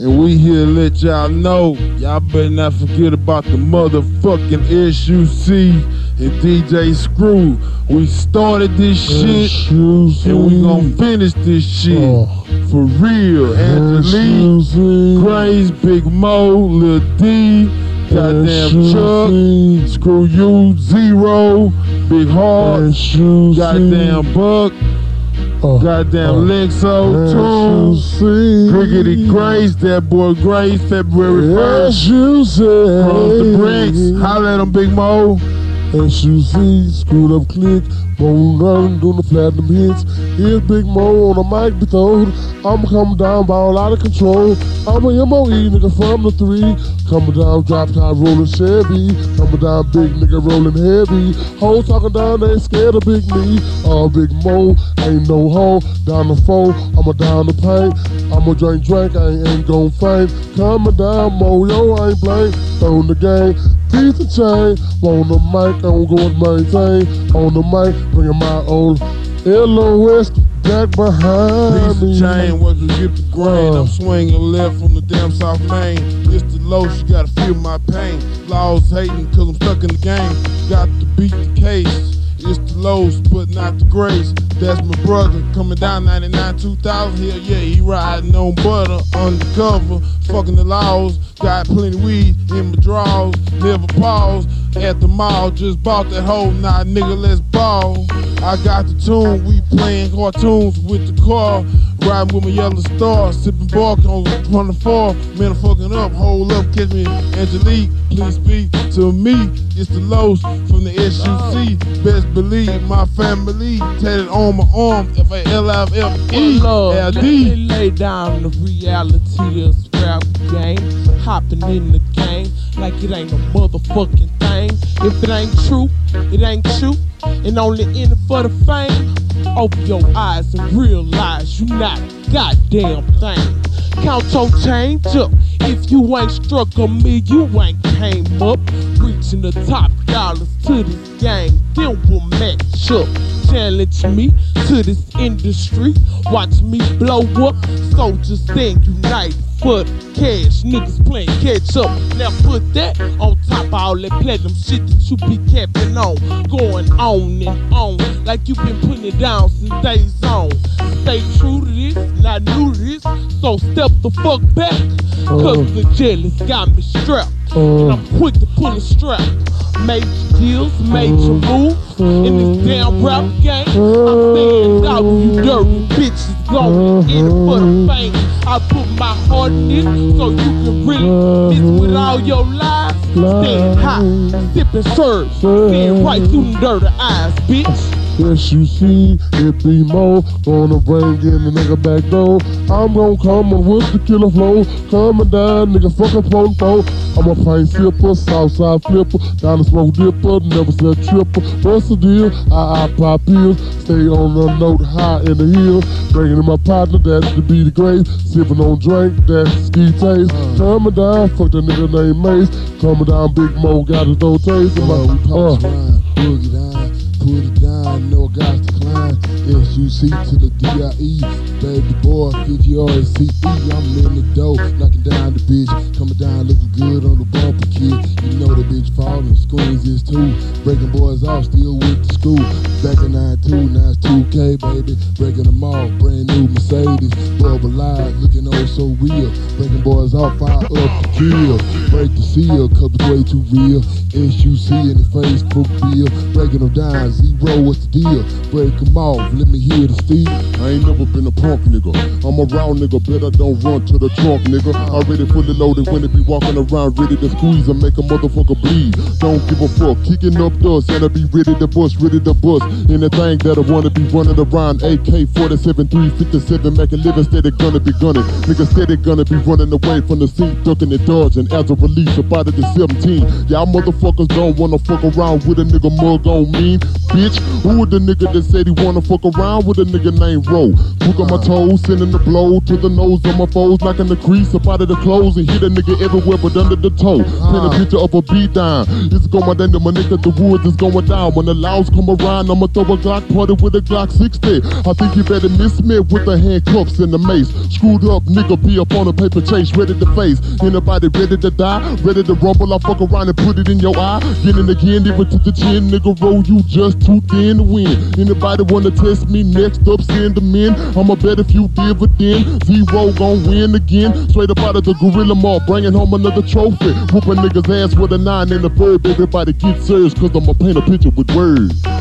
And we here to let y'all know, y'all better not forget about the motherfucking SUC and DJ Screw. We started this shit, and we gonna finish this shit. For real. Angelique, Grace, Big Moe, Lil D, Goddamn Chuck, Screw You, Z-Ro, Big Heart, Goddamn Buck, Goddamn Lexo, Tunes, Griggity Grace, that boy Grace, February 1st. Cross the bricks, holla at him, Big Moe. SUC, screwed up click, bone run, doing the platinum hits. Here's Big Moe on the mic, be. I'm coming down, ball out of control. I'm a MOE nigga from the three. Coming down, drop top rolling Chevy. Coming down, big nigga rolling heavy. Hoes talking down, they ain't scared of Big Me. Uh, Big Moe, ain't no hoe. Down the four, I'ma down the paint. I'ma drink, drink, I ain't, gon' faint. Coming down, Mo, yo, I ain't blank. On the game, piece of chain. On the mic, I'm going to maintain. On the mic, bringing my old LOS back behind Piece me. of chain, what you get the grain. I'm uh. swinging left from the damn South Main. It's the low, she gotta feel my pain. Laws hating, cause I'm stuck in the game. Got to beat the case. It's the lows, but not the grace. That's my brother coming down 99 2000. Hell yeah, he riding on butter undercover. Fucking the laws. Got plenty weed in my drawers. Never pause at the mall. Just bought that hoe. Nah, nigga, let's ball. I got the tune. We playing cartoons with the car. Riding with my yellow star. Sipping bark on 24. Man, I'm fucking up. Hold up, catch me. Angelique, please speak to me. It's the lows from the SUC. Best believe my family tatted on my arm. F A L I F E L D. me lay down the reality of scrap game. Hopping in the game like it ain't a motherfucking thing. If it ain't true, it ain't true. And only in it for the fame. Open your eyes and realize you not goddamn thing. Count your change up. If you ain't struck on me, you ain't came up. Reaching the top dollars to this game, then we'll match up. Challenge me to this industry. Watch me blow up. Soldiers stand united the cash. Niggas playing catch up. Now put that on top of all that platinum shit that you be capping on. Going on and on like you been putting it down since days on. Stay true to this, not new to this. So step the fuck back. Cause mm. the jealous got me strapped. And I'm mm. quick to pull a strap. Major deals, major mm. moves in this damn rap game. I'm saying out you dirty bitches going mm-hmm. in it for the fame. I put my heart in so you can really miss with all your lies. Staying hot, sipping serve, seeing right through them dirty eyes, bitch. Yes, you see, it be more. Gonna bring in the nigga back though. I'm gonna come on with the killer flow. Come Coming down, nigga, fucking phone phone. I'm a pint sipper, Southside flipper. Down the smoke dipper, never said tripper. What's the deal? I, I pop pills. Stay on the note high in the hill. Bringing in my partner, that's to be the grace. Sipping on drink, that's ski taste. Come Coming down, fuck that nigga named Mace. Coming down, Big Moe got his old taste. in my- Uh, down, no guys decline. SUC to the DIE, baby boy, 50 RCE. I'm in the dough, knocking down the bitch, coming down looking good on the bumper kid. You know the bitch falling, screens is too. Breaking boys off, still with the school. Back in 92, now it's 2K, baby. Breaking them off, brand new Mercedes. Bubble live, looking oh so real. Breaking boys off, fire up the kill. Break the seal, cause it's way too real. SUC in the Facebook bill. Breaking them down, Z-Ro, what's the deal? Break them off, let me hear the steel. I ain't never been a punk nigga. I'm a round nigga, bet I don't run to the trunk nigga. Already fully loaded when it be walking around, ready to squeeze and make a motherfucker bleed. Don't give a fuck, kicking up dust, and I be ready to bust, ready to bust. Anything that I wanna be running around, AK 47, 357, make a living steady gonna be gunning. Nigga steady gonna be running away from the scene, ducking and dodging. As a release, about it to 17. Y'all motherfuckers don't wanna fuck around with a nigga mug on me, bitch. Who the nigga that said he wanna fuck around with a nigga named Ro? Hook on my toes, sending the blow to the nose of my foes, knocking the crease up out of the clothes and hit a nigga everywhere but under the toe. Paint a picture of a beat down. It's going down my nigga, the woods is going down. When the louds come around, I'ma throw a Glock party with a Glock 60. I think you better miss me with the handcuffs and the mace. Screwed up nigga be up on a paper chase, ready to face. Anybody ready to die? Ready to rumble? I fuck around and put it in your eye. Getting again, even to the chin, nigga. Roll you just too thin to win. Anybody wanna test me? Next up, send them in. I'ma bet if you dividend, Z-Ro gon' win again. Straight up out of the gorilla mall, bringing home another trophy. Whoop a nigga's ass with a nine and a verb. Everybody get serious, cause I'ma paint a picture with words.